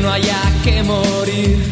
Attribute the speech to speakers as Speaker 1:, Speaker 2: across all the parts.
Speaker 1: No haya que morir.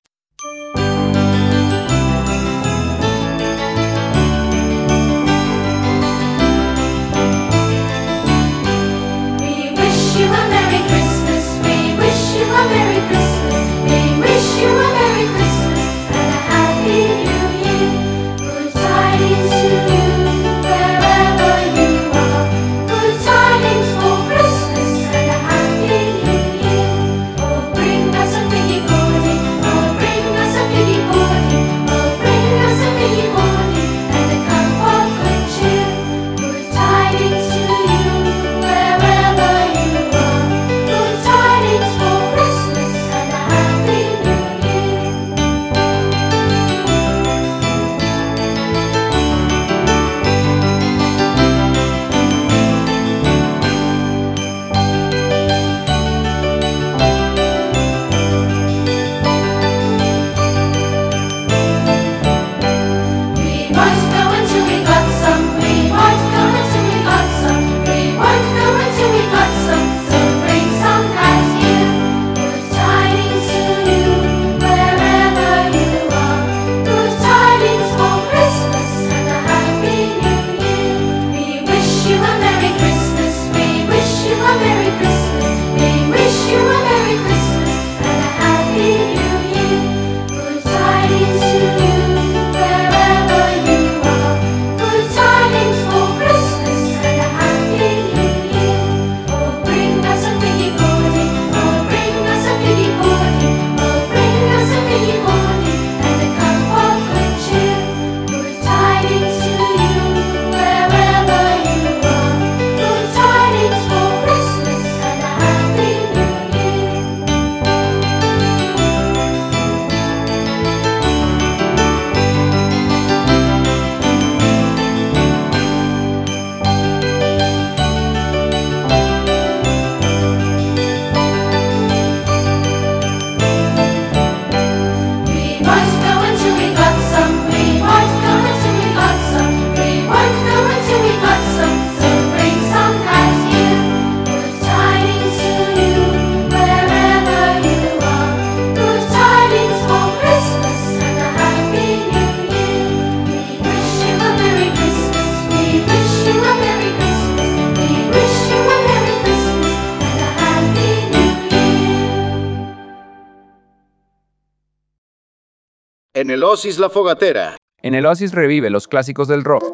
Speaker 2: En el Oasis La Fogatera.
Speaker 3: En el Oasis revive los clásicos del rock.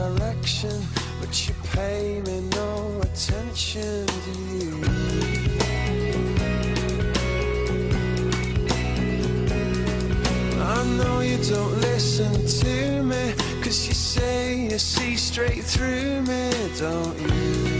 Speaker 4: direction, but you pay me no attention, do you? I know you don't listen to me Cause you say you see straight through me, don't you?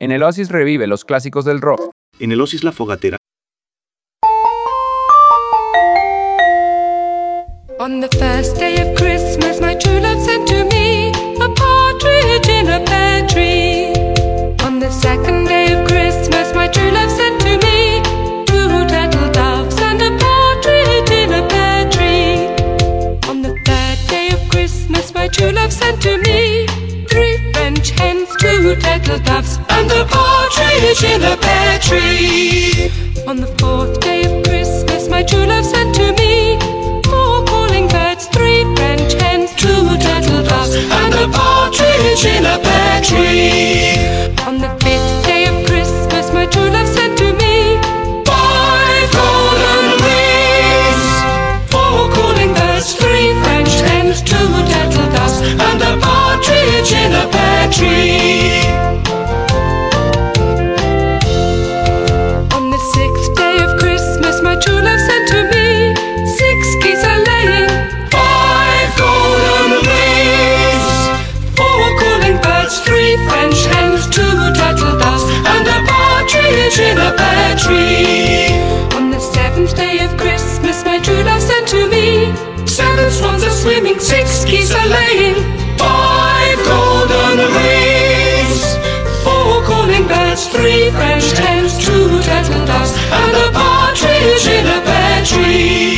Speaker 5: En el Oasis revive los clásicos del rock.
Speaker 6: En el Oasis la fogatera.
Speaker 2: On the first day of Christmas, my true love sent to me a partridge in a pear tree. On the second day of Christmas, my true love sent to me two turtle doves and a partridge in a pear tree. On the third day of Christmas, my true love sent to me. two turtle doves and a partridge in a pear tree. On the fourth day of Christmas, my true love sent to me four calling birds, three French hens, two turtle doves, and a partridge in a pear tree. On the in a pear tree. On the seventh day of Christmas, my true love sent to me. Seven swans are swimming, six geese are laying, five golden rings, four calling birds, three French hens, two turtle doves, and a partridge in a pear tree.